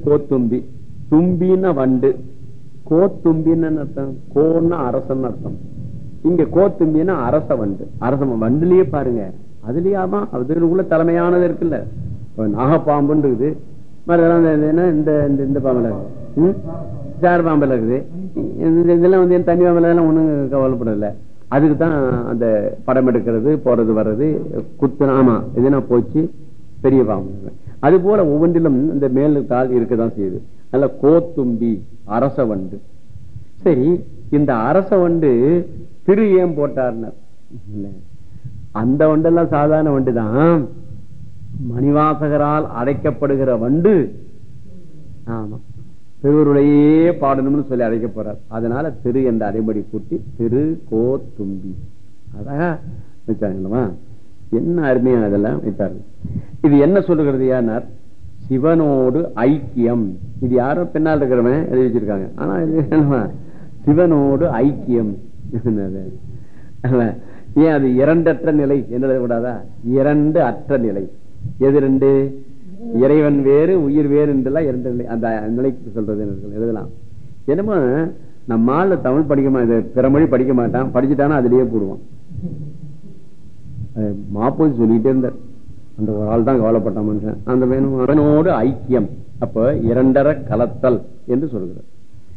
கோத்தும்பி. தும்பின வண்டு. கோத்தும்பின்னு அர்த்தம்? கோன்னா அரசன் அர்த்தம். இங்க கோத்தும்பின்னா அரச வண்டு. அரச வண்டுலயே பாருங்க. அதுலயாமா அதுக்குள்ள தலைமையானது இருக்குல்ல. இப்ப நாகப்பாம்புன்னு இருக்குது இந்த இந்த இந்த- பாம்புல இருக்குது. சார் பாம்புல இருக்குது. இந்த- இதெல்லாம் வந்து தண்ணி பாம்புல எல்லாம் ஒண்ணும் கவலைப்படல. அதுக்கு தான் அந்த படம் எடுக்கிறது போறது வர்றது குத்து ஆமா இதுனா போச்சு. பெரிய பாம்பு. அது போல ஒவ்வொன்றிலும் இந்த மேல் கால் இருக்கதான் செய்யுது. நல்ல கோத்தும்பி அரச வண்டு. சரி இந்த அரச வண்டு திரு ஏன் போட்டார்னர் அந்த வண்டெல்லாம் சாதாரண வண்டு தான் மணிவாசகரால் அழைக்கப்படுகிற வண்டு. ஆமா. திருவுருளையே பாடணும்னு சொல்லி அழைக்க போறார். அதனால திரு என்ற அரைமடி கூட்டி திரு கோ தும்பி. அழகா. வச்சாங்களா என்ன அருமையா அதெல்லாம் வைத்தார்கள். இது என்ன சொல்லுகிறது யார் சிவனோடு ஐக்கியம். இது யாரோ பின்னால் இருக்கிறவன் எழுதி வச்சிருக்காங்க. ஆனா இது சிவனோடு ஐக்கியம். ஏன் அது இரண்டற்ற நிலை என்ன கூடாதா இரண்டு அற்ற நிலை. எது ரெண்டு? இறைவன் வேறு உயிர் வேறு என்றெல்லாம் இரண்டு நிலை. அந்த நிலைக்கு சொல்றது எழுதலாம். என்னமோ நம்மால தமிழ் படிக்க மாட்டேன் பிற மொழி படிக்க மாட்டான். படிச்சுட்டானா அதுலயே போடுவான். மாப்போது சொல்லிட்டே இருந்தார். அந்த ஒரு ஆள் தான் கவலைப்பட்ட மனுஷன். அந்த வேணும் ஐக்கியம். அப்போ இரண்டரை கலத்தல் என்று சொல்கிறார்.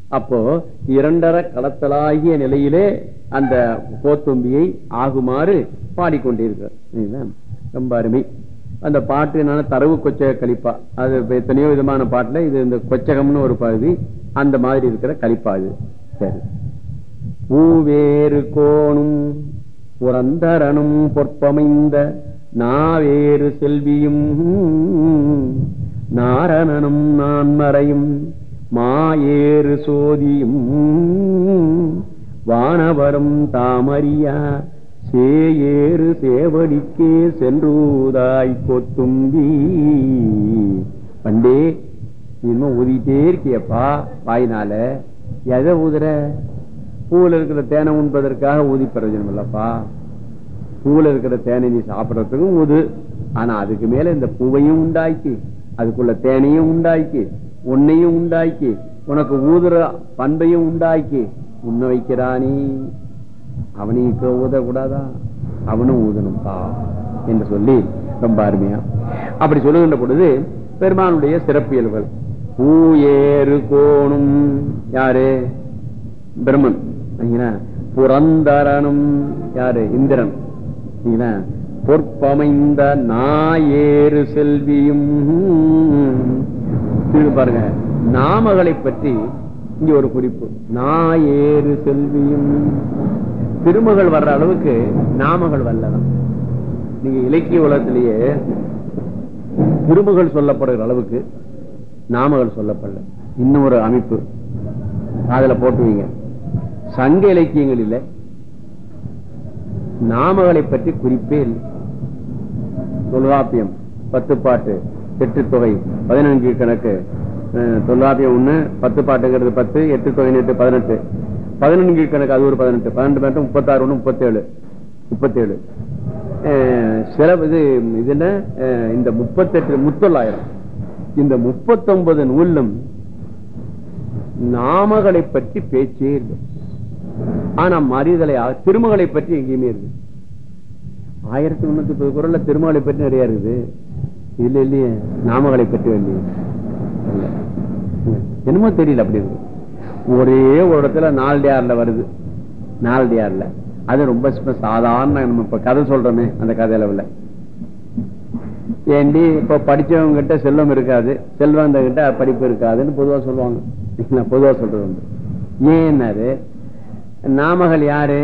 அப்போ இரண்டரை கலத்தலாகிய நிலையிலே அந்த கோத்தும்பியை ஆகுமாறு பாடிக்கொண்டிருக்கிறார். சரிங்களா? ரொம்ப அருமை. அந்த பாட்டு என்னன்னா தரவு கொச்சக கழிப்பா அது எத்தனையோ விதமான பாட்டுல இது இந்த கொச்சகம்னு ஒரு பகுதி அந்த மாதிரி இருக்கிற கழிப்பா இது சரி. பூவேறு கோணும் புரந்தரனும் பொற்பமைந்த நாவேறு செல்வியும் நாரணனும் நான்மறையும் மாயேறு சோதியும் வானவரும் தாமரியா சேயேறு சேவடிக்கே சென்றூதாய் கொத்தும்பி. பண்டே இன்னும் ஊதிக்கிட்டே இருக்கியப்பா வாயினால. எதை ஊதுற? பூவில் இருக்கிற தேனை உண்பதற்காக ஊதி பிரயோஜனம் இல்லப்பா. பூவில் இருக்கிற தேனை நீ சாப்பிட்றதுக்கும் ஊது. ஆனா அதுக்கு மேல இந்த பூவையும் உண்டாக்கி அதுக்குள்ள தேனையும் உண்டாக்கி உன்னையும் உண்டாக்கி உனக்கு ஊதுற பண்பையும் உண்டாக்கி உண்ண வைக்கிறானே அவனுக்கு ஊதக்கூடாதா? அவனும் ஊதணும்பா என்று சொல்லி ரொம்ப அருமையா. அப்படி சொல்லுகின்ற பொழுது பெருமானுடைய சிறப்பியல்கள் பூ ஏறு கோணும். யாரு? பிரம்மன். புரந்தரனும் யாரு? இந்திரன். பொற்பமைந்த நாயேறு செல்வியும். பாருங்க நாமகளை பற்றி இங்க ஒரு குறிப்பு. நாயேறு செல்வியும். திருமகள் வர்ற அளவுக்கு நாமகள் வரலாம் நீங்க இலக்கிய உலகத்திலேயே திருமகள் சொல்லப்படுகிற அளவுக்கு நாமகள் சொல்லப்படல. இன்னும் ஒரு அமைப்பு. அதுல போட்டுவீங்க. சங்க இலக்கியங்களில் நாமகளை பற்றி குறிப்பே இல்லை. தொல்காப்பியம் பத்து பாட்டு எட்டு தொகை பதினஞ்சு கணக்கு. தொல்காப்பியம் ஒண்ணு பத்து பாட்டுங்கிறது பத்து எட்டு தொகை எட்டு பதினெட்டு. பதினஞ்சு கணக்கு அது ஒரு பதினெட்டு. பன்னெண்டு பாட்டு முப்பத்தாறு ஒண்ணு முப்பத்தேழு. முப்பத்தேழு. அஹ், சில இது இது என்ன? இந்த முப்பத்தெட்டு முத்தொள்ளாயிரம். இந்த முப்பத்தொன்பது நூலும் நாமகளை பற்றி பேச்சே இல்லை. ஆனா மறிதலை திருமகளை பற்றி எங்கேயுமே இருக்கு ஆயிரத்தி முன்னூத்தி முப்பது குரல்ல திருமகளை பற்றி நிறைய இருக்குது. இல்ல இல்லையே நாமகளை பற்றி இல்லையே என்னமோ தெரியல அப்படி இருக்கு. ஒரே ஒரு இடத்துல நாலடியார்ல வருது. நாலடியார்ல அது ரொம்ப சாதாரண நம்ம இப்ப கதை சொல்றோமே அந்த கதை அளவுல. ஏண்டி இப்ப படிச்சவங்க கிட்ட செல்வம் இருக்காது. செல்வந்த கிட்ட படிப்பு இருக்காதுன்னு பொதுவா சொல்லுவாங்க. பொதுவா சொல்றது வந்து ஏன்னாரு நாமகள் யாரு?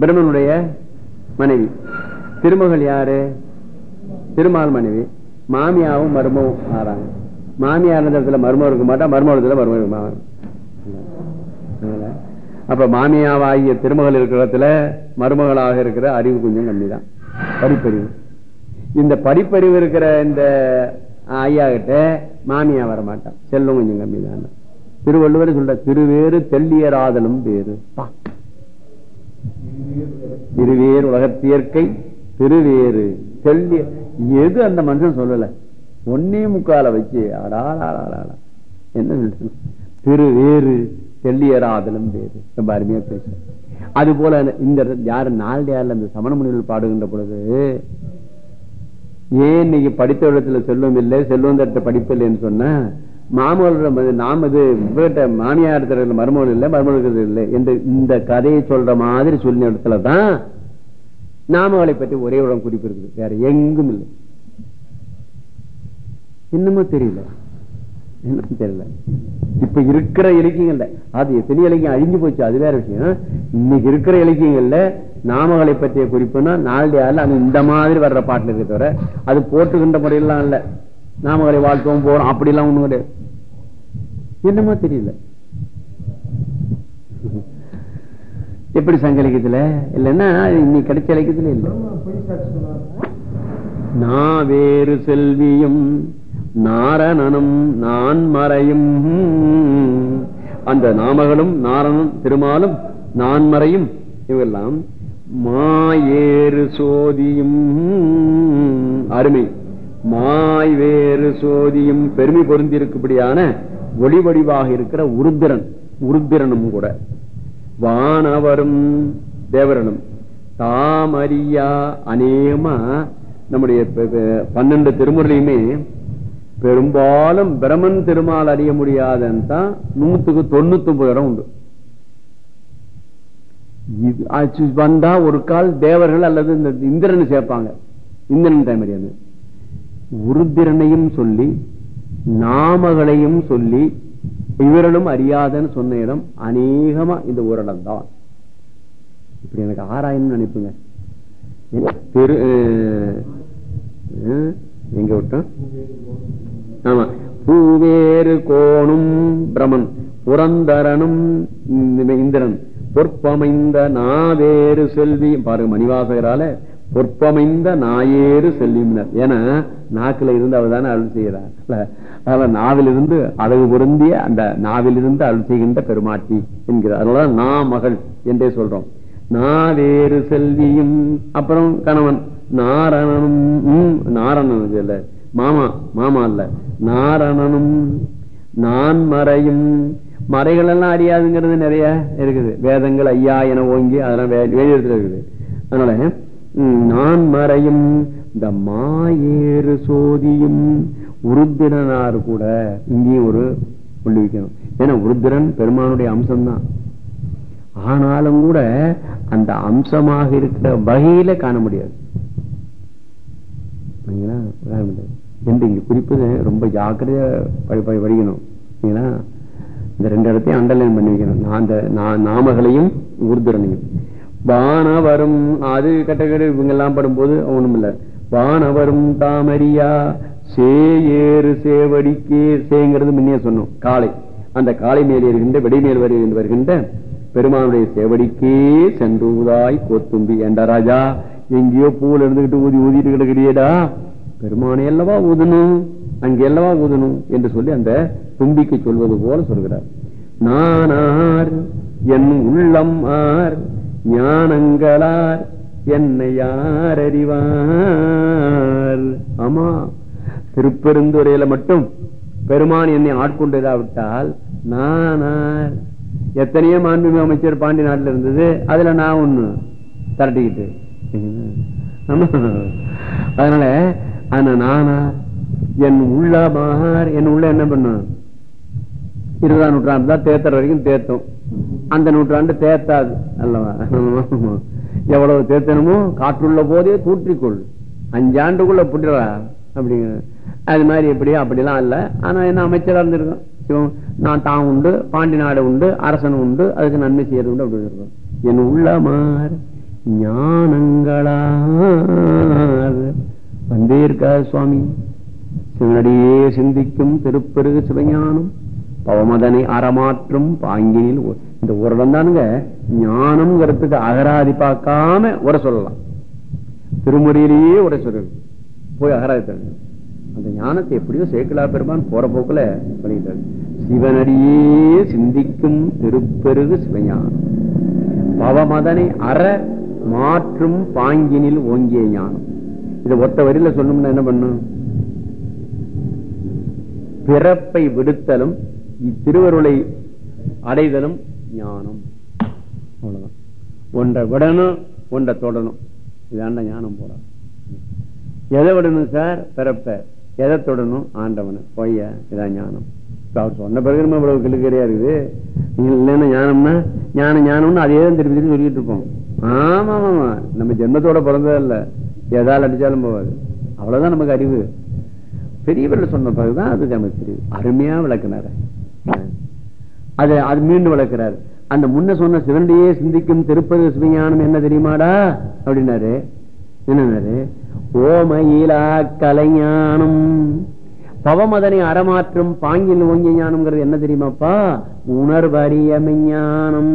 பிரம்மனுடைய மனைவி. திருமகள் யாரு? திருமால் மனைவி. மாமியாவும் மருமவும் ஆறாங்க. மாமியார் இருந்த இடத்துல மர்மம் இருக்க மாட்டா மர்ம இடத்துல மர்மம் இருக்க அப்ப மாமியாவாகிய திருமகள் இருக்கிற இடத்துல மருமகளாக இருக்கிற அறிவு கொஞ்சம் கம்மி தான் படிப்பறிவு. இந்த படிப்பறிவு இருக்கிற இந்த ஐயா கிட்ட மாமியா வர மாட்டான் கொஞ்சம் கம்மி தான் திருவள்ளுவர் சொல்ற திருவேறு தெள்ளியராதலும் வேறு. திருவேறு உலகத்தியற்கை திருவேறு தெள்ளிய எது அந்த மனுஷன் சொல்லல? ஒன்னே முக்கால வச்சு என்ன சொல்ல திருவேறு தெள்ளியராதலும் வேறு. ரொம்ப அருமையா பேச அது போல இந்த யாரு நாளடியார்ல அந்த சமண முனிகள் பாடுகின்ற பொழுது ஏன் இன்னைக்கு படித்த இடத்துல செல்வம் இல்லை செல்வம் தட்ட படிப்பு இல்லைன்னு மாமல்லர் நாம் இது இவர்கிட்ட மாமியார் தரல மருமகள் இல்லை மருமகள் இல்லை என்று இந்த கதையை சொல்ற மாதிரி சொல்லின இடத்துல தான் நாமகளை பற்றி ஒரே இடம் குறிப்பு இருக்குது வேற எங்கும் இல்லை. இன்னமும் தெரியல. என்னன்னு தெரியல. இப்ப இருக்கிற இலக்கியங்கள்ல அது எத்தனை இலக்கியம் அழிஞ்சு போச்சு அது வேற விஷயம். இன்னைக்கு இருக்கிற இலக்கியங்கள்ல நாமகளை பற்றிய குறிப்புன்னா நாளடியால அது இந்த மாதிரி வர்ற பாட்டுல இருக்க தவிர அது போட்டுக்கின்ற முறையெல்லாம் இல்ல. நாமகளை வாழ்த்துவோம் போறோம். அப்படிலாம் ஒண்ணும் கிடையாது. என்னமோ தெரியல. எப்படி சங்க இலக்கியத்துல இல்லைன்னா இன்னைக்கு கிடைச்ச இலக்கியத்துல இல்ல. நான் வேறு செல்வியும் நாரணனும் நான் மறையும். அந்த நாமகளும் நாரணனும் திருமாலும் நான் மறையும். இவெல்லாம் மாயேறு சோதியும். அருமை. மாய் வேறு சோதியும் பெருமை பொருந்திருக்கும்படியான ஒளி வடிவாக இருக்கிற உருத்திரன் உருத்திரனும் கூட. வானவரும் தேவரனும். தாமரியா அநேகமா நம்முடைய பன்னெண்டு திருமுறையுமே பெரும்பாலும் பிரமன் திருமால் அறிய முடியாதுன்னு தான் நூத்துக்கு தொண்ணூத்தி ஒன்பது இடம் உண்டு வந்தா ஒரு கால் தேவர்கள் அல்லது இந்த இந்திரன் சேர்ப்பாங்க. இந்திரன் டைம் அறியாது. உருத்திரனையும் சொல்லி நாமகளையும் சொல்லி இவரனும் அறியாதன்னு சொன்ன இடம் அநேகமா இந்த ஊரடம் தான் இப்படி எனக்கு ஆராயணும்னு நினைப்புங்க. திரு எங்க விட்டோம்? ஆமா. பூவேறு கோணும் பிரமன் புரந்தரனும் இந்திரன் பொற்பமைந்த நாவேறு செல்வி பாருங்க மணிவாசகரால பொற்பமைந்த நாயேறு செல்வியினர் ஏன்னா நாக்குல இருந்து அவர் தானே அருள் செய்கிறார். அதனால நாவிலிருந்து அழகு பொருந்திய அந்த நாவிலிருந்து அருள் செய்கின்ற பெருமாட்டி என்கிறார். அதனால நா மகள் என்றே சொல்றோம். நாவேறு செல்வியும் அப்புறம் கணவன். நாரணனும் ம், நாரணன் இல்ல. மாமா மாமா இல்ல. நாரணனும் நான் மறையும். மறைகள் எல்லாம் அறியாதுங்கிறது நிறைய இருக்குது. வேதங்கள் ஐயா என ஓங்கி அதெல்லாம் வே- வேதியத்துல இருக்குது. அதனால நான் மறையும். இந்த மாயேறு சோதியும். உருத்திரனார் கூட இங்கேயும் ஒரு புள்ளி வைக்கணும். ஏன்னா உருத்திரன் பெருமானுடைய அம்சம்தான். ஆனாலும் கூட அந்த அம்சமாக இருக்கிற வகையில காண முடியாது. காண முடியாது. என்று இங்க குறிப்பது ரொம்ப ஜாக்கிரதையா படி- படிக்கணும். இந்த ரெண்டு இடத்தையும் அண்டர்லைன் பண்ணி வைக்கணும். நான் அந்த நா- நாமகளையும் உருதுரனையும் வானவரும் அது கட்டக்கடு இவங்க எல்லாம் படும்போது ஒண்ணும் இல்ல வானவரும் தாமரியா சேயேறு சேவடிக்கே சேங்கிறது முன்னே சொன்னோம். காளை. அந்த காளை மேல் இருக்கின்ற வெடிமேல் வருகின்ற வருகின்ற பெருமானுடைய சேவடிக்கே சென்றுதாய் கோத்தும்பி என்ற ராஜா. எங்கேயோ பூல இருந்துகிட்டு ஊதி ஊதிட்டு கிடக்கிறியடா பெருமானை அல்லவா ஊதணும் அங்கே அல்லவா ஊதணும் என்று சொல்லி அந்த தும்பிக்கு சொல்வது போல சொல்கிறார். நானார் என் உள்ளம் ஆர் ஞானங்களார் என்னை யார் அறிவார் ஆமா. திருப்பெருந்துறையில மட்டும் பெருமான் என்னை ஆட்கொண்டதாவிட்டால் நானார். எத்தனையோ மாண்புமிகு அமைச்சர் பாண்டி நாட்டில் இருந்தது. அதுல நான் ஒண்ணு திரட்டிக்கிட்டு. அதனால ஆனா நானா என் உள்ளமார் என் உள்ள என்ன பண்ணும் இருபதாம் நூற்றாண்டு தான் தேத்தர் வரைக்கும் தேத்தோம் அந்த நூற்றாண்டு தேத்தாது அல்லவா? எவ்வளவு தேத்தனமோ காற்றுள்ள போதே தூற்றிக்கொள். அஞ்சாண்டுக்குள்ள புட்டுறா அப்படிங்கிற அது மாதிரி எப்படியோ அப்படிலாம் இல்ல ஆனா என்ன அமைச்சரா இருந்திருக்கோம்? நான் தான் உண்டு பாண்டி நாடு உண்டு அரசன் உண்டு அதுக்கு நன்மை செய்யறது உண்டு அப்படி இருக்கும் என் உள்ளமார் ஞானங்களார். வந்தே இருக்காது சுவாமி. சிவனடியே சிந்திக்கும் திருப்பெருகு சிவஞானம். பவமதனை அறமாற்றும் பாங்கினில் இந்த ஒரு இடம் தானுங்க ஞானம்ங்கிறதுக்கு அகராதி பார்க்காம உரை சொல்லலாம். திருமுறையிலேயே உரை சொல்ல. போய் அகராதி தரணும் அந்த ஞானத்தை எப்படியோ சேக்கலா பெருமான் போற போக்குல பண்ணிட்டாரு சிவனடியே சிந்திக்கும் திருப்பெருகு சிவஞானம். பவமதனை அற மாற்றும் பாங்கினில் ஓங்கிய ஞானம். இதை ஒத்த வரியில சொல்லணும்னா என்ன பண்ணும் பிறப்பை விடுத்தலும் இத்திருவருளை அடைதலும் ஞானம். அவ்வளவுதான். ஒன்றை விடணும் ஒன்றை தொடணும். இதாண்ட ஞானம் போற. எதை விடணும் சார்? பிறப்ப. எதை தொடணும்? ஆண்டவனை. பொய்ய. இதான் ஞானம். அவர் சொன்ன பிறகு நம்ம இவ்வளவு கிளுக்கறியா இருக்குது. இல்லைன்னா ஞானம்னா ஞானம் ஞானம்னு அதே தான் திருப்பி திருப்பி சொல்லிட்டு இருப்போம். ஆமா ஆமா நம்ம ஜென்மத்தோட பிறந்ததே இல்லை எதால் அடிச்சாலும் போவாது அவ்வளவுதான் நமக்கு அறிவு. பெரியவர்கள் சொன்ன பிறகுதான் அது நமக்கு தெரியுது. அருமையா விளக்குனாரு. அது அது மீண்டும் வளர்க்கிறார் அந்த முன்ன சொன்ன சிவண்டியே சிந்திக்கும் திருப்பதி சிவஞானம் என்ன தெரியுமாடா? அப்படின்னாரு. என்னன்னாரு? ஓமயிலா கலைஞானம். பவமதனை அறமாற்றும் பாங்கில் ஓங்கிய ஞானம்ங்கிறது என்ன தெரியுமாப்பா? உணர்வறியமெஞானம்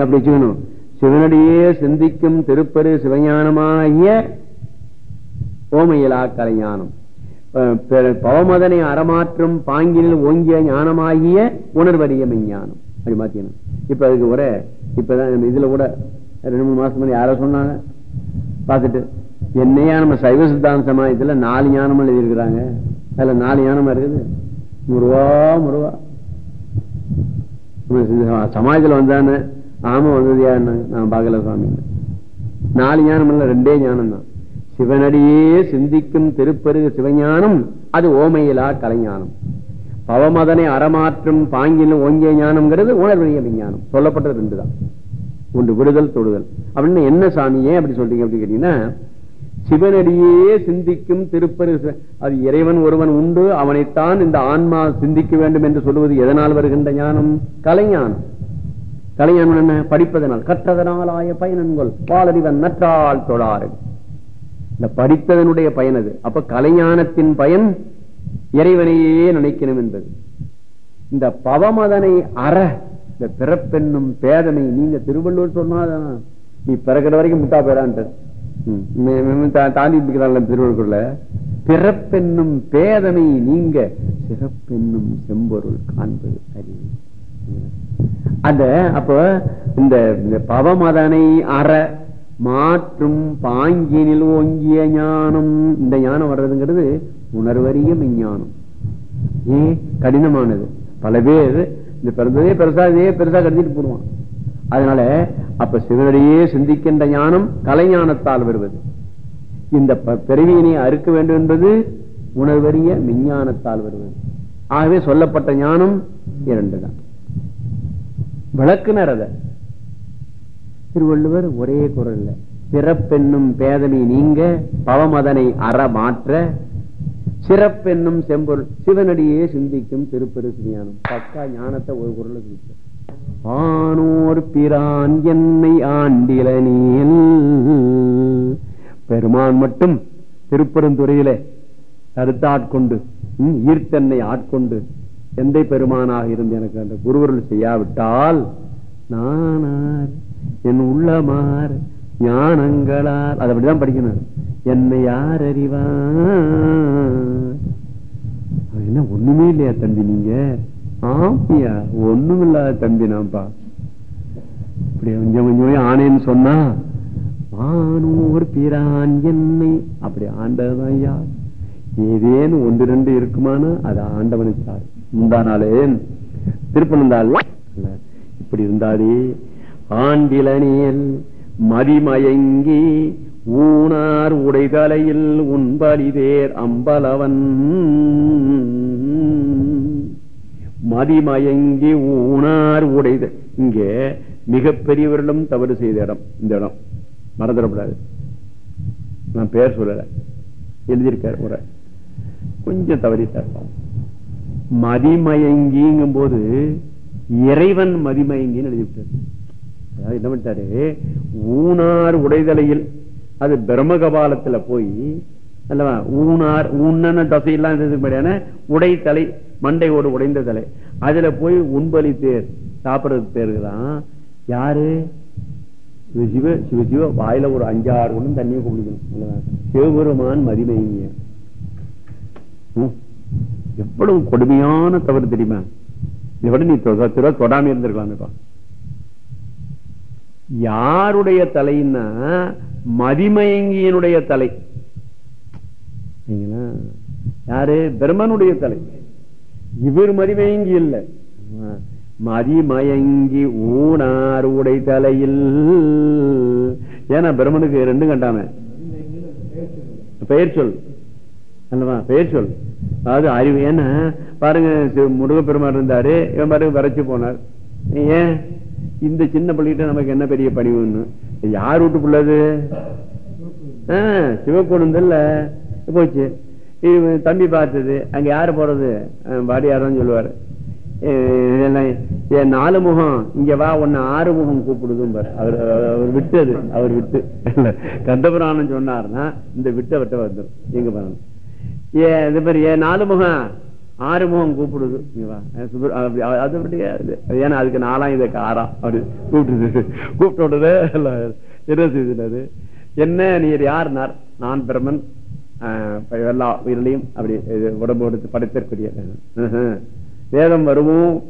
அப்படி சொல்லணும். சிவனடியே சிந்திக்கும் திருப்பரு சிவஞானமாகிய ஓமையிலா கலைஞானம். பவமதனை அறமாற்றும் பாங்கில் ஓங்கிய ஞானமாகிய உணர்வறிய மெஞ்ஞானம் அப்படி பாத்தீங்கன்னா இப்ப அதுக்கு கூட இப்பதான் இதுல கூட ரெண்டு மூணு மாசம் முன்னாடி யாரோ சொன்னாங்க. பார்த்துட்டு என்னையா நம்ம சைவ சித்தாந்த சமாயத்துல நாலு ஞானம் எழுதியிருக்கிறாங்க? அதுல நாலு ஞானமா இருக்குது? முருவா முருவா. சமாஜத்துல வந்தானே ஆமா வந்தது நான் பாக்கல சுவாமி. நாலு ஞானம் இல்ல ரெண்டே ஞானம் தான் சிவனடியே சிந்திக்கும் திருப்பருகு சிவஞானம் அது ஓமையிலா கலைஞானம். பவமதனை அறமாற்றும் பாங்கில் ஓங்கிய ஞானம்ங்கிறது உணர்வழிய விஞ்ஞானம். சொல்லப்பட்டது ரெண்டு தான் ஒன்று விடுதல் தொடுதல். அப்படின்னு என்ன சாமியே அப்படி சொல்றீங்க அப்படின்னு கேட்டீங்கன்னா சிவனடியே சிந்திக்கும் திருப்பரு அது இறைவன் ஒருவன் உண்டு அவனைத்தான் இந்த ஆன்மா சிந்திக்க வேண்டும் என்று சொல்லுவது எதனால் வருகின்ற ஞானம்? கலைஞானம். கலைஞானம் என்ன? படிப்பதனால் கற்றதனால் ஆய பயனன்கொள். பாலறிவன் நற்றால் தொழாறு. இந்த படித்ததனுடைய பயன் அது. அப்ப கலைஞானத்தின் பயன் இறைவனையே நினைக்கணும் என்பது. இந்த பவமதனை அற இந்த பிறப்பெண்ணும் பேதனை நீங்க திருவள்ளுவர் சொன்னாதான் நீ பிறக்கிற வரைக்கும் முட்டா பேரான்ட்டு தாண்டி திருவள்ளுக்குள்ள பிறப்பெண்ணும் பேதனை நீங்க சிறப்பெண்ணும் செம்பொருள் காண்பது அறிவு அந்த அப்ப இந்த பவமதனை அற மாற்றும் பாங்கினில் ஓங்கிய ஞானம். இந்த ஞானம் வர்றதுங்கிறது உணர்வறிய விஞ்ஞானம் ஏ கடினமானது. பல பேர் இந்த பிறந்ததே பெருசா இதே பெருசா கருதிட்டு போடுவான். அதனால அப்ப சிவனடியே சிந்திக்கின்ற ஞானம் கலைஞானத்தால் வருவது. இந்த பிறவியினை அறுக்க வேண்டும் என்பது உணர்வறிய விஞ்ஞானத்தால் வருவது. ஆகவே சொல்லப்பட்ட ஞானம் இரண்டு தான் விளக்குனர் அதை. திருவள்ளுவர் ஒரே குரல் பிறப்பென்னும் பேதமை நீங்க பவமதனை அற மாற்ற. சிறப்பென்னும் செம்பொருள் சிவனடியே சிந்திக்கும் திருப்பெரு பக்கா ஞானத்தை ஒரு குரல் சிந்திக்க ஆனோர் பிரான் என்னை ஆண்டில நீல் பெருமான் மட்டும் திருப்பெருந்துறையில தடுத்தாட்கொண்டு ஈர்த்தன்னை ஆட்கொண்டு எந்த பெருமானாக இருந்து எனக்கு அந்த குருவருள் செய்யாவிட்டால் நானார் என் உள்ளமார் ஞானங்களால் அது அப்படிதான் படிக்கணும். என்னை யார் அறிவா என்ன ஒண்ணுமே இல்லையா தம்பி நீங்க? ஆப்பியா? ஒண்ணும் இல்லாத தம்பி நான்ப்பா. இப்படி கொஞ்சம் கொஞ்சம் ஆனேன்னு சொன்னா வானூர் பிரான் என்னை. அப்படி ஆண்டதான் ஐயா ஏதேன்னு ஒன்று ரெண்டு இருக்குமானா அது ஆண்டவனுச்சார் சார் முந்தா நாளே திருப்பனந்தாள் இப்படி இருந்தாலே ஆண்டிலனியல் மதிமயங்கி ஊனார் உடைதலையில் உண்பலிதேர் அம்பலவன். மதிமயங்கி ஊனார் உடைத இங்கே மிகப்பெரியவர்களும் தவறு செய்த இடம் இந்த இடம். மறந்துடக்கூடாது நான் பேர் சொல்லல. எழுதியிருக்கார் ஒரு கொஞ்சம் தவறிட்டார் மதிமயங்கிங்கும் போது இறைவன் மதிமயங்கின்னு எழுதிவிட்டார். என்ன பண்ணிட்டாரு? ஊனார் உடைதலையில் அது பிரம்மகபாலத்துல போய் அல்லவா? ஊனார் ஊன்னு தசையெல்லாம் உடை தலை மண்டையோடு உடைந்த தலை. அதுல போய் உண்பலி தேர் சாப்பிடுறது தேர்தான் யாரு? சிவ சிவ சிவ வாயில ஒரு அஞ்சாறு ஒண்ணு தண்ணியை குடிக்கணும். சிவபெருமான் மதிமைங்க எவ்வளவு கொடுமையான தவறு தெரியுமா? இதை விட நீ தொடாம இருந்திருக்கலாம் யாருடைய தலைன்னா மதிமயங்கியனுடைய தலை. யாரு? பிரம்மனுடைய தலை. இவர் மதிமயங்கி இல்லை. மதிமயங்கி ஊனார் உடை தலையில். ஏன்னா பிரம்மனுக்கு ரெண்டும் கண்டாம. பெயர் சொல். அல்லவா? பெயர் சொல். அதாவது அறிவு. ஏன்னா பாருங்க முருகப்பெருமான் இருந்தாரு. இவன் பாருங்க வரைச்சு போனார். ஏன்? இந்த சின்ன பிள்ளைகிட்ட நமக்கு என்ன பெரிய பணிவுன்னு யார் வீட்டு பிள்ளது? இல்ல போச்சு. தம்பி பார்த்தது. அங்க யாரு போறது? அஹ் சொல்லுவாரு. என்ன, என் நாலு முகம். இங்க வா உன்னை ஆறு முகம் கூப்பிடுதும் அவர் அவர் விட்டது. அவர் விட்டு. கந்தபுராணம் சொன்னார்னா இந்த விட்டு விட்ட வந்துடும் எங்க பாருங்க. ஏ இது மாதிரி ஏன் நாலு முகம். ஆறுமுகம் கூப்பிடுது. அது ஏன்னா அதுக்கு நாலாம் இதுக்கு ஆறாம் அப்படி கூப்பிட்டு கூப்பிட்ட உடனே என்ன செய்தது என்ன நீர் யார் நான் பிரம்மன். ஆஹ் எல்லா உயிரிலையும் அப்படி இது எடுத்து படைத்திற்குரிய ஆஹ். வேதம் வருவோம்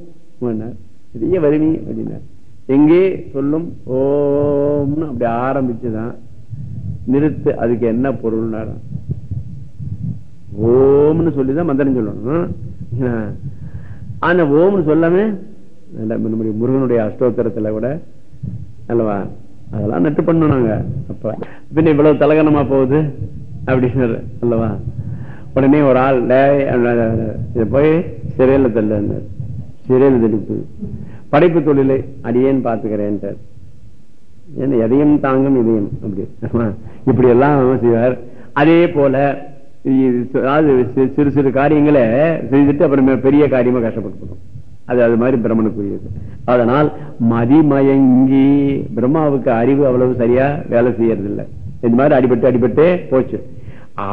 பெரிய வறுமை அப்படின்னார். எங்கே? சொல்லும். ஓம்னு அப்படி ஆரம்பிச்சுதான். நிறுத்து. அதுக்கு என்ன பொருள்னாரா? ஓம்னு சொல்லிதான் மந்திரம் சொல்லணும். ஆஹ். ஆனா ஓம்னு சொல்லாம நம்முடைய முருகனுடைய அஷ்டோத்தரத்துல கூட அல்லவா? அதெல்லாம் நட்டு பண்ணோம் நாங்க. அப்ப பின்ன இவ்வளவு தலகணமா போகுது அப்படின்னு அல்லவா? உடனே ஒரு ஆள் போய் சிறையில தள்ள சிறையில தெளிப்பு படைப்பு தொழிலை அடியேன்னு பாத்துக்கிறேன்ட்டார் ஏன்னா எதையும் தாங்கும் இதயம் அப்படி இப்படி எல்லாம் செய்வார். அதே போல அதாவது சிறு சிறு காரியங்களை செய்துட்டு அப்புறம் பெரிய காரியமா கஷ்டப்பட்டு அது அது மாதிரி பிரம்மனுக்குரியது. அதனால் மதிமயங்கி பிரம்மாவுக்கு அறிவு அவ்வளவு சரியா வேலை செய்யறது இல்ல இந்த மாதிரி அடிபட்டு அடிபட்டே போச்சு.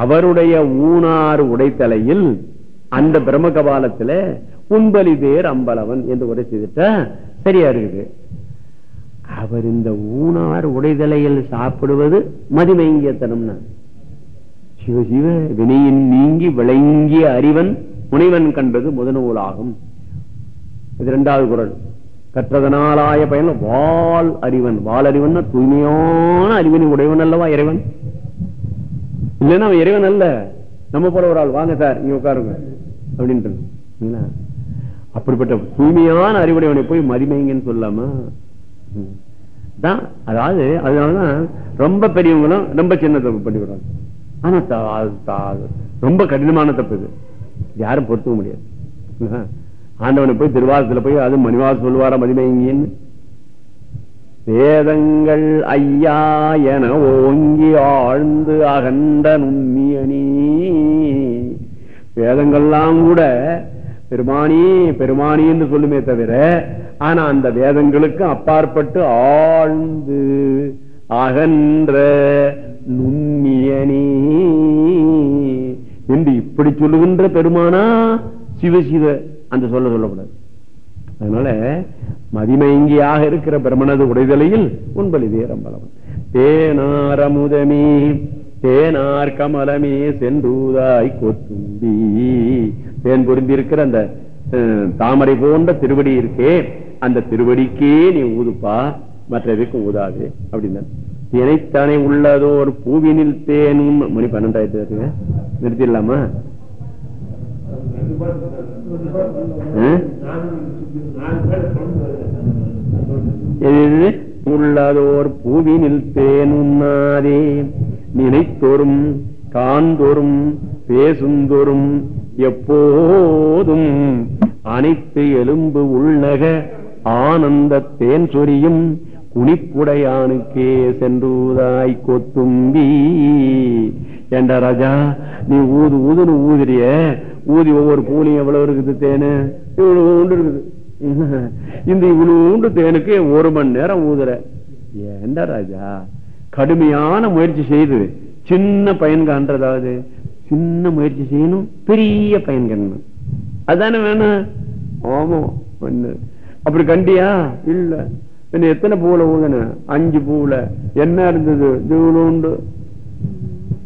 அவருடைய ஊனார் உடைத்தலையில் அந்த பிரம்ம கபாலத்துல உண்பலி பேர் அம்பலவன் என்று உரை செய்துட்டா சரியா இருக்குது. அவர் இந்த ஊனார் உடைதலையில் சாப்பிடுவது மதிமயங்கியத்தனம்னா சிவ சிவ வினையின் நீங்கி விளங்கிய அறிவன் முனைவன் கண்டது முதநூலாகும் இது இரண்டாவது குரல். கற்றதனாலாய பயன் வால் அறிவன். வால் அறிவன் தூய்மையான அறிவனை உடையவன் அல்லவா இறைவன்? இல்லைன்னா அவன் இறைவன் அல்ல. நம்ம போல ஒரு ஆள் வாங்க சார் நீ உட்காருங்க. அப்படின்ட்டு அப்படிப்பட்ட தூய்மையான அறிவுடையவனை போய் மதிமைங்கன்னு சொல்லாமா தான் அதாவது அதனாலதான் ரொம்ப பெரியவங்களும் ரொம்ப சின்ன தப்பு பண்ணிவிடுவாங்க. ஆனா ரொம்ப கடினமான தப்பு இது. யாரும் பொறுத்துக்க முடியாது. ஆண்டவனை போய் திருவாசத்துல போய் அது மணிவாச சொல்லுவார மதிமைங்கின்னு வேதங்கள் ஐயா என ஓங்கி ஆழ்ந்து அகண்ட நுண்ணியணி வேதங்கள்லாம் கூட பெருமானி பெருமானி என்று சொல்லுமே தவிர ஆனா அந்த வேதங்களுக்கு அப்பாற்பட்டு ஆழ்ந்து அகன்ற நுண்ணியனி. என்று இப்படி சொல்லுகின்ற பெருமானா சிவசிவ அந்த சொல்ல சொல்லக்கூடாது அதனால மதிமயங்கியாக இருக்கிற பிரம்மனது உடைதலையில் உண்பலி தேரம்பலவன் தேனாரமுதமே தேனார் கமலமே சென்றூதாய் கொத்தும்பி. தேன் பொருந்திருக்கிற அந்த தாமரை போன்ற திருவடி இருக்கே அந்த திருவடிக்கே நீ ஊதுப்பா மற்றதுக்கும் ஊதாது அப்படின்னா தினைத்தானே உள்ளதோர் பூவினில் தேனும். மணி பன்னெண்டாயிரத்து இருக்குங்க நிறுத்திடலாமா? உள்ளதோர் பூவினில் தேனுண்ணாதே நினைத்தோறும் காண்தோறும் பேசுந்தோறும் எப்போதும் அனைத்து எலும்பு உள்ளக ஆனந்த தேன் சொரியும். குனிப்புடையானுக்கே சென்றுதாய் கொத்தும்பி. ஏண்டா ராஜா நீ ஊது ஊதுன்னு ஊதுறிய? ஊதி ஒவ்வொரு பூலையும் எவ்வளவு இருக்குது தேனு? இவ்வளவு உண்டு இருக்குது. இந்த இவ்வளவு உண்டு தேனுக்கு ஒரு மணி நேரம் ஊதுற. ஏண்டா ராஜா கடுமையான முயற்சி செய்து சின்ன பயன் காண்றதாவது. சின்ன முயற்சி செய்யணும் பெரிய பயன் காணணும். அதானே வேணும்? ஆமா ஒண்ணு. அப்படி கண்டியா? இல்ல. பின்ன எத்தனை பூவில் ஊதுன அஞ்சு பூவுல என்ன இருந்தது இவ்வளவு உண்டு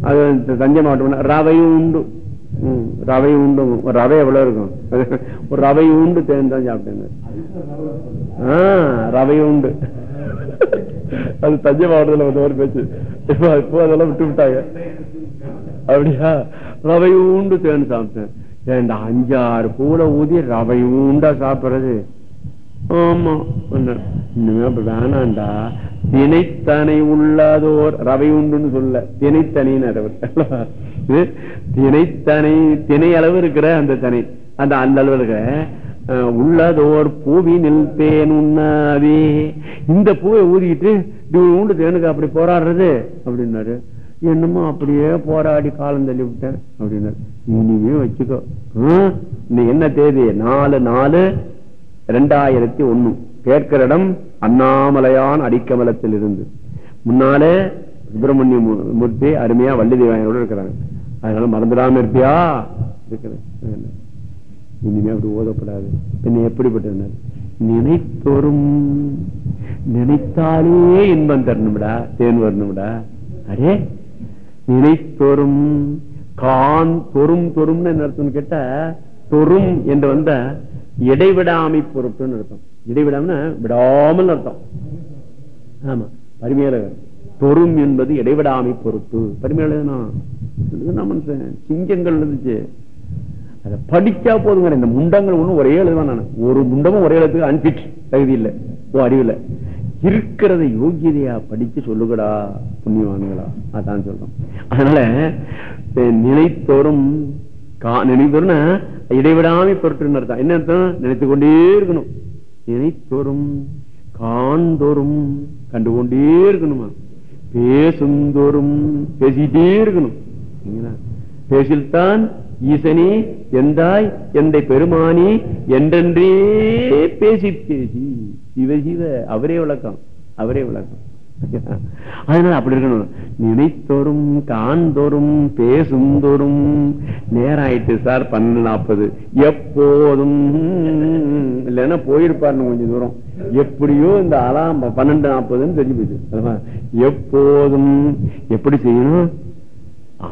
அது தஞ்சை மாவட்டம் ரவையும் உண்டு ரவை உண்டு ஒரு ரவை எவ்வளவு இருக்கும் ஒரு ரவை உண்டு தேன் தான் சாப்பிட்டேங்க ஆ, ரவை உண்டு அது தஞ்சை மாவட்டத்துல வந்த ஒரு பேச்சு இப்போ இப்போ அதெல்லாம் விட்டு விட்டாங்க அப்படியா ரவை உண்டு தேன் சாப்பிட்டேன் ஏன் இந்த அஞ்சாறு பூல ஊதி ரவை உண்டா சாப்பிடுறது ஆமா. இனிமே அப்ப வேணாண்டா. திணைத்தனை உள்ளாதோர் ரவை உண்டுன்னு சொல்ல. திணைத்தனின்னு இது திணைத்தனை திணை அளவு இருக்கிற அந்த தனை. அந்த அந்த அளவு இருக்கிற உள்ளதோர் பூவி தேன் உண்ணாதே. இந்த பூவை ஊதிக்கிட்டு இப்படி உண்டு தேனுக்கு அப்படி போராடுறது? அப்படின்னாரு. என்னமோ அப்படியே போராடி காலம் தள்ளி விட்டேன் அப்படின்னாரு. இனிமே வச்சுக்கோ. ஹம்? இன்னைக்கு என்ன தேதி? நாலு நாலு. ரெண்டாயிரத்தி ஒண்ணு கேட்கிற இடம் அண்ணாமலையான் அடிக்கமலத்தில் இருந்து முன்னாலே சுப்பிரமணிய மூர்த்தி அருமையா வள்ளி தேவாயனோட இருக்கிறாங்க. அதனால மறந்துடாம இருப்பியா? இருக்கிறேன். இனிமே அப்படி ஓதப்படாது. பின்ன எப்படிப்பட்ட நினைத்தோறும். நினைத்தாலே இன்பம் தரணும்டா தேன் வரணும்டா. அரே நினைத்தோறும். கான் தொறும் தொறும்னு என்ன அர்த்தம்னு கேட்டா தொறும் என்று வந்த இடைவிடாமை பொருட்டுன்னு அர்த்தம். இடைவிடாம விடாமல் அர்த்தம். ஆமா பரிமையாளர் தொரும் என்பது இடைவிடாமை பொருட்டு பரிமையாளர் சிங்கங்கள் இருந்துச்சு அதை படிச்சா போதுங்க. இந்த முண்டங்கள் ஒண்ணும் ஒரே எழுதுவான் நான். ஒரு முண்டமும் ஒரே எழுத்துக்கு அன்பிட் தகுதி இல்லை. ஓ அறிவில்லை இருக்கிறத யோகியதையா படிச்சு சொல்லுகடா புண்ணியவான்களா. அதான் சொல்றோம். அதனால அஹ், நினைத்தோறும் கா- இடைவிடாமை பொருட்டுன்னு அர்த்தம். என்ன அர்த்தம்? நினைத்துக் கொண்டே இருக்கணும். நினைத்தோறும் காண்தோறும் கண்டுகொண்டே இருக்கணுமா பேசுந்தோறும் பேசிட்டே இருக்கணும். பேசில்தான் ஈசனி எந்தாய் எந்த பெருமானி என்றென்றே பேசி பேசி. சிவ சிவ அவரே விளக்கம். அவரே விளக்கம். அதனால அப்படி இருக்கணும் நினைத்தோறும் காண்தோறும் பேசுந்தோறும் நேரம் ஆயிட்டு சார் பன்னெண்டு நாற்பது எப்போதும். இல்லைன்னா போயிருப்பாருன்னு கொஞ்சம் தூரம். எப்படியோ இந்த அலாம் பன்னெண்டு நாற்பதுன்னு தெரிஞ்சு போயிடுச்சு. எப்போதும். எப்படி செய்யணும்?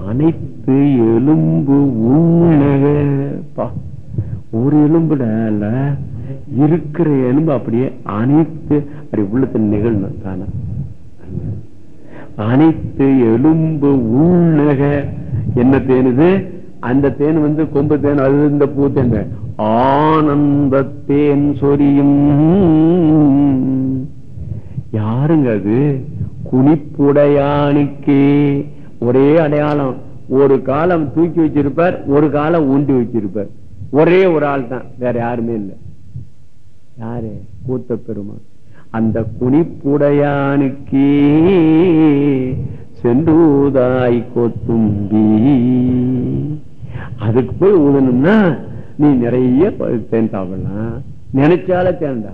அனைத்து எலும்பு உண்ணகப்பா ஒரு எலும்புல இருக்கிற எலும்பு அப்படியே அனைத்து அப்படி உள்ளத்தை நிகழ்ணும் தானே? அனைத்து எலும்பு உண்ணக என்ன தேனுது அந்த தேன் வந்து கொம்பு தேன் அது இந்த பூ தேன். ஆனந்த தேன் சொரியும். யாருங்க அது? குனிப்புடையானுக்கே ஒரே அடையாளம். ஒரு காலம் தூக்கி வச்சிருப்பார் ஒரு காலம் ஊண்டி வச்சிருப்பார். ஒரே ஒரு ஆள் தான் வேற யாருமே இல்லை. யாரு? கூத்த பெருமான். அந்த குனிப்புடையானுக்கே சென்றூதாய் கொத்தும்பி. அதுக்கு போய் ஊதணும்னா நீ நிறைய ப- தேன் சாப்பிடலாம். நினைச்சால தேண்டா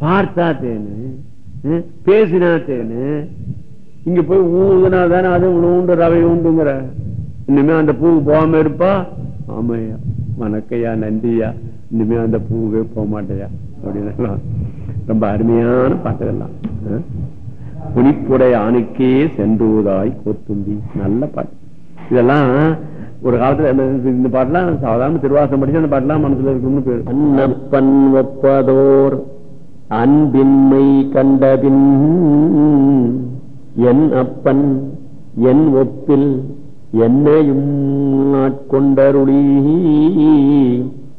பார்த்தா தேனு. பேசினா தேனு. இங்க போய் ஊதுனா தானே அது உண்டு ரவை உண்டுங்கிற. இனிமே அந்த பூ போகாம இருப்பா? ஆமையா. வணக்கையா நன்றியா. இனிமே அந்த பூவே போக மாட்டையா அப்படின்னு ரொம்ப அருமையான பாட்டுகள்லாம். ஆ? புனிப்புடை ஆணுக்கே சென்றுவதாய் கோத்தும்பி. நல்ல பாட்டு. இதெல்லாம் ஒரு காலத்துல இந்த- பாட்டுலாம் சாதாரண திருவாசம் படிச்சு அந்த பாட்டுலாம் மனசுல இருக்கும்னு பேரு. அன்னப்பன் ஒப்பதோர் அன்பின்மை கண்டபின் என் அப்பன் என் ஒப்பில் என்னையும் ஆட்கொண்டருளி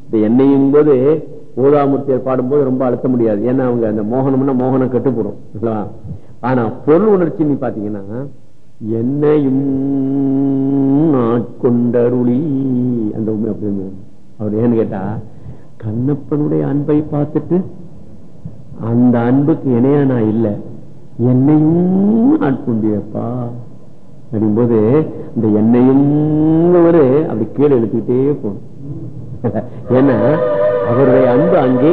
இந்த என்னையும் போது ஊதாமூர்த்தியர் பாடும்போது ரொம்ப அழுத்த முடியாது. ஏன்னா அவங்க அந்த மோகனம்னா மோகனம் கெட்டு போடும் ஆனா பொருள் உணர்ச்சி நீ பாத்தீங்கன்னா என்னையும் நாட்கொண்டருளி. அந்த உண்மை அப்படி அவர் ஏன்னு கேட்டா கண்ணப்பனுடைய அன்பை பார்த்துட்டு அந்த அன்புக்கு இணையா நான் இல்லை. என்னையும் ஆட்கொண்டியப்பா அப்படிங்கும்போது இந்த என்னையும் ஒரு அப்படி கீழே எழுத்துக்கிட்டே போகணும். ஏன்னா அவருடைய அன்பு அங்கே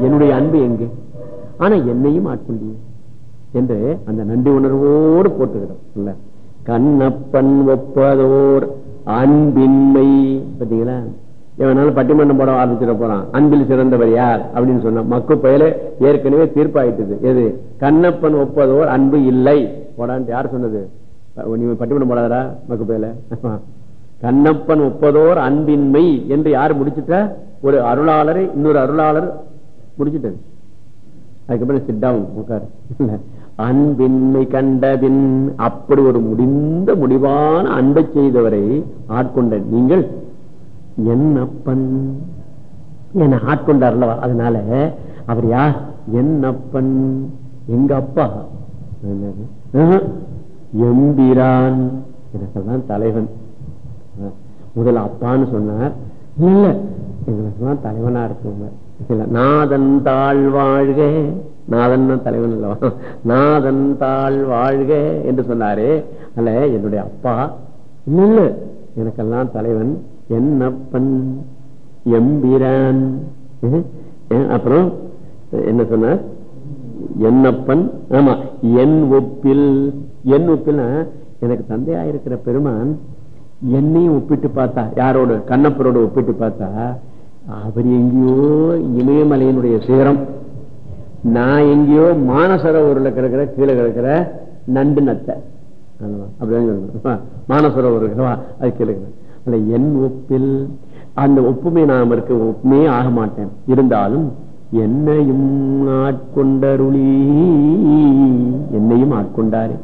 என்னுடைய அன்பு எங்கே? ஆனா என்னையும் ஆட்கொண்டிய என்று அந்த நன்றி உணர்வோடு போட்டுகிறோம் இல்ல? கண்ணப்பன் ஒப்பதோர் அன்பின்மை பார்த்தீங்களா? எவனாலும் பட்டிமன்றம் போட ஆரம்பிச்சிட போறான். அன்பில் சிறந்தவர் யார்? அப்படின்னு சொன்ன மக்கு பயில ஏற்கனவே தீர்ப்பாயிட்டது. எது? கண்ணப்பன் ஒப்பதோர் அன்பு இல்லை. போடான்ட்டு யார் சொன்னது? நீ பட்டிமன்றம் போடாதரா மக்கு பயில. கண்ணப்பன் ஒப்பதோர் அன்பின்மை என்று யார் முடிச்சிட்ட? ஒரு அருளாளரை இன்னொரு அருளாளர் முடிச்சுட்டது. அதுக்கப்புறம் சிட் டவுன் உட்காரு. அன்பின்மை கண்டபின் அப்படி ஒரு முடிந்த முடிவான அன்பை செய்தவரை ஆட்கொண்ட நீங்கள் என்னப்பன் அப்பன் ஆட்கொண்டார் ஆட்கொண்டார்லவா அதனால அவர் யார்? என்னப்பன் எங்க அப்பா. எம்பிரான். எனக்கெல்லாம் தலைவன். முதல்ல அப்பான்னு சொன்னார். இல்ல எங்களுக்கெல்லாம் தலைவனா இருக்கவங்க. இல்ல நாதன் தாழ் வாழ்க. நாதன் தலைவன் இல்லவா நாதன் தாழ் வாழ்க என்று சொன்னாரு. அல்ல என்னுடைய அப்பா. இல்ல எனக்கெல்லாம் தலைவன் என்னப்பன் எம்பிரான். அஹ், அப்புறம் என்ன சொன்னார்? என்னப்பன். ஆமா என் ஒப்பில் என் ஒப்பில் எனக்கு தந்தையா இருக்கிற பெருமான் என்னையும் ஒப்பிட்டு பார்த்தா யாரோட? கண்ணப்பரோட ஒப்பிட்டு பார்த்தா அவர் எங்கேயோ இமயமலையினுடைய சிகரம். நான் எங்கேயோ மானசரோவரில் கிடக்கிற கீழே கிடக்கிற நண்டு நத்தை. ஆமா, அப்படிதான் மானசரோவர் அது கீழே என் ஒப்பில் அந்த ஒப்புமை நாம் இருக்க ஒப்புமே ஆக மாட்டேன். இருந்தாலும் என்னையும் ஆட்கொண்டருளி என்னையும் ஆட்கொண்டாரே.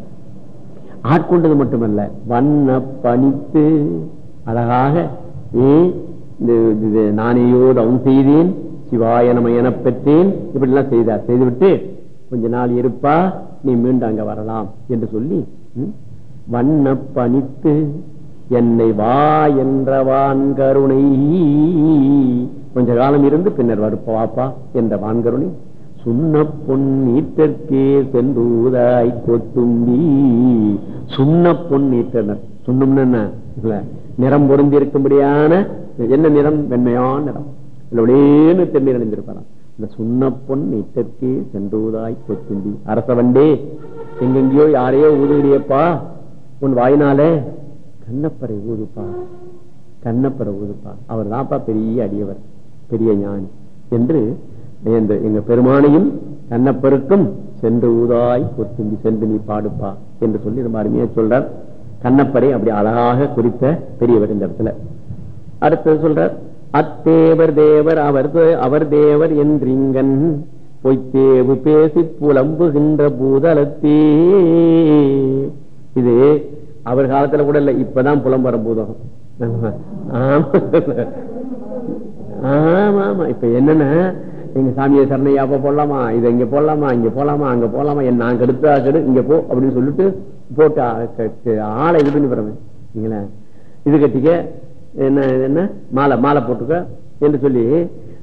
ஆட்கொண்டது மட்டுமல்ல வண்ண பணித்து அழகாக ஏ இந்த நானேயோ தவம் செய்தேன் சிவாய எனப் பெற்றேன் இப்படி எல்லாம் செய்தார். செய்துவிட்டு கொஞ்ச நாள் இருப்பா நீ மீண்டும் அங்க வரலாம் என்று சொல்லி வண்ண பணித்து என்னை வா என்றவான் கருணை கொஞ்ச காலம் இருந்து பின்னர் வருப்ப வாப்பா என்ற வான்கருணை சுண்ண பொன் ஈட்டற்கே சென்றூதாய் கொத்தும்பி. சுண்ண பொன் ஈட்டனர் சுண்ணம்னு என்ன? இல்ல நிறம் பொருந்தி இருக்கும்படியான என்ன நிறம்? வெண்மையான நிறம். இல்ல தென்னீர் அணிந்திருப்பாராம் இந்த சுண்ண பொன் ஈட்டற்கே சென்றூதாய் கொத்தும்பி. அரசவண்டே எங்கெங்கயோ யாரையோ ஊதுகிறியப்பா. உன் வாய்னாலே கண்ணப்பரை ஊதுப்பா. கண்ணப்பரை ஊதுப்பா. அவர் தான்ப்பா பெரிய அடியவர் பெரிய ஞானி. என்று இந்த எங்க பெருமானையும் கண்ணப்பருக்கும் சென்று ஊதாய் கொத்தும்பி சென்று நீ பாடுப்பா என்று சொல்லி ரொம்ப அருமையா சொல்றார். கண்ணப்பரை அப்படி அழகாக குறித்த பெரியவர் இந்த இடத்துல. அடுத்தது சொல்றார் அத்தேவர் தேவர் அவர் அவர் தேவர் என்றிங்கன் பொய்த்தேவு பேசி புலம்புகின்ற பூதலத்தே. இது அவர் காலத்துல கூட இல்ல இப்பதான் புலம்பர பூதகம் ஆமா. ஆமா ஆமா. இப்ப என்னன்னா எங்க சாமியை சரணையா அப்ப போடலாமா? இதை இங்க போடலாமா? இங்க போலாமா? அங்க போலாமா? என் நான் கெடுத்தா கெடு இங்க போ அப்படின்னு சொல்லிட்டு போட்டு ஆளை இது பண்ணி போறவன். இது கட்டிக்க என்ன என்ன? மாலை மாலை போட்டுக்க என்று சொல்லி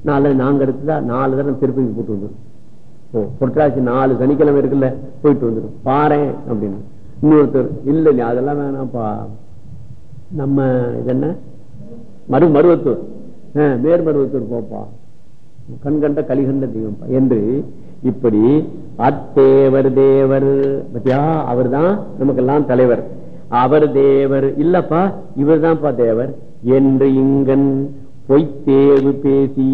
நாலு நாங்க எடுத்துதா நாலு தடவை திருப்பதி போட்டு வந்துடும் ஓ பொட்டாசி நாலு சனிக்கிழமை இருக்குல்ல போயிட்டு வந்துடும் பாறேன் அப்படின்னு. இன்னொருத்தர் இல்ல இல்ல அதெல்லாம் வேணாம்ப்பா. நம்ம இது என்ன? மறு மருவத்தூர். ஆஹ், மேற்மருவத்தூர் போப்பா. கண்கண்ட கலிகண்ட தெய்வம் என்று இப்படி அத்தேவர் தேவர். பத்தியா? அவர் தான் நமக்கெல்லாம் தலைவர். அவர் தேவர். இல்லப்பா இவர் தான்ப்பா தேவர். என்று இங்கன் பொய்த்தேவு பேசி.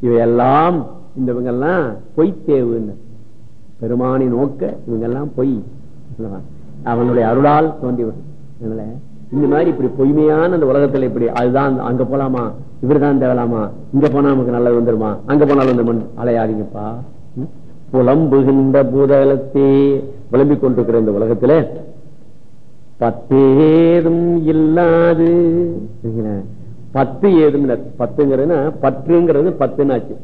இவையெல்லாம் இந்த இவங்கெல்லாம் பொய்த்தேவுன்னு. பெருமானை நோக்க இவங்கெல்லாம் பொய். அவனுடைய அருளால் தோன்றியவர் அதனால இந்த மாதிரி இப்படி பொய்மையான அந்த உலகத்துல இப்படி அதுதான் அங்க போலாமா? இவர்தான் தேவலாமா? இங்க போனா நமக்கு நல்லது வந்துருமா? அங்க போனாலும் வந்துருமா அலையாதீங்கப்பா. புலம்புகின்ற பூதகலத்தே புலம்பிக் கொண்டிருக்கிற இந்த உலகத்துல பத்தேதும் இல்லாது. பத்து ஏதும் இல்ல. பத்துங்கிறதுனா பற்றுங்கிறது பத்துனாச்சு.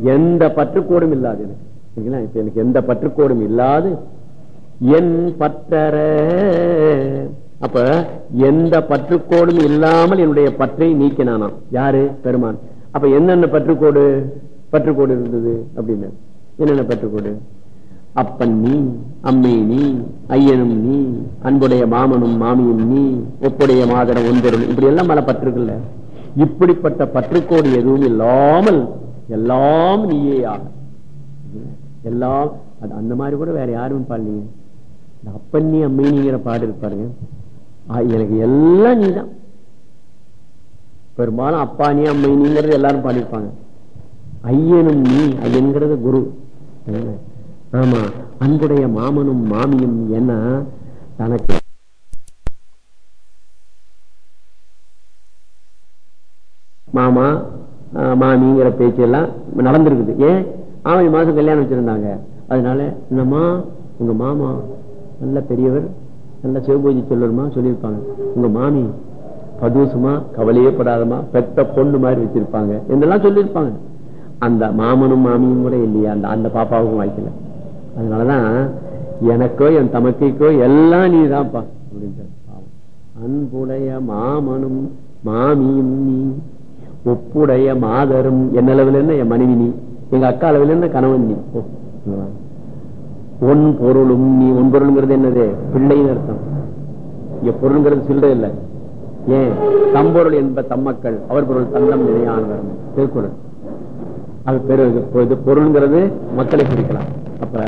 எந்த பற்றுக்கோடும் இல்லாது எனக்கு. சரிங்களா? இப்ப எனக்கு எந்த பற்றுக்கோடும் இல்லாது. என் பற்றற அப்ப எந்த பற்றுக்கோடும் இல்லாமல் என்னுடைய பற்றை நீக்கினானாம். யாரு? பெருமான். அப்ப என்னென்ன பற்றுக்கோடு? பற்றுக்கோடு இருந்தது அப்படின்னு. என்னென்ன பற்றுக்கோடு? அப்பன் நீ அம்மை நீ ஐயனும் நீ அன்புடைய மாமனும் மாமியும் நீ ஒப்புடைய மாதரம் ஒன்றரும் இப்படி எல்லாம் பல பற்றுக்குல்ல இப்படிப்பட்ட பற்றுக்கோடு எதுவும் இல்லாமல் எல்லாம் நீயே ஆக. எல்லாம் அது அந்த மாதிரி கூட வேற யாரும் பாடலீங்க அப்பன் நீ அம்மை நீங்கிற பாடு இருப்பாருங்க எனக்கு எல்லாம் நீதான். பெரும்பாலும் அப்பா நீ அம்மை நீங்கிறது எல்லாரும் பாடிப்பாங்க ஐயனும் நீ ஐயன்கிறது குரு. ஆமா அன்புடைய மாமனும் மாமியும் என்ன? தனக்கு மாமா மாமிங்கிற பேச்சு எல்லாம் நடந்திருக்குது. ஏன்? ஆவணி மாசம் கல்யாணம் வச்சிருந்தாங்க. அதனால என்னம்மா உங்க மாமா நல்ல பெரியவர் நல்லா சிவபூஜை சொல்லணுமா? சொல்லியிருப்பாங்க. உங்க மாமி பதுசுமா கவலையே படாதமா பெத்த பொண்ணு மாதிரி வச்சிருப்பாங்க. என்றெல்லாம் சொல்லியிருப்பாங்க. அந்த மாமனும் மாமியும் கூட இல்லையா? அந்த அந்த பாப்பாவுக்கும் வாய்க்கல. அதனாலதான் எனக்கோ என் தமக்கைக்கோ எல்லாம் நீதான்ப்பா அப்படின்ட்டு பாவம். அன்புடைய மாமனும் மாமியும் நீ ஒப்புடைய மாதரும் என்ன அளவில் என்ன என் மனைவி நீ? எங்க அக்கா அளவில் என்ன கணவன் நீ ஒன் பொருளும் நீ ஒன் பொருளுங்கிறது என்னது? பிள்ளைன்னு அர்த்தம். இங்க பொருளுங்கிறது சில்லறை இல்லை. ஏன்? தம்பொருள் என்ப தம்மக்கள். அவர் பொருள் தந்தம் நிலையானவர். திருக்குறள் அது பெரு பொருள்ங்கிறது மக்களை குறிக்கலாம். அப்ப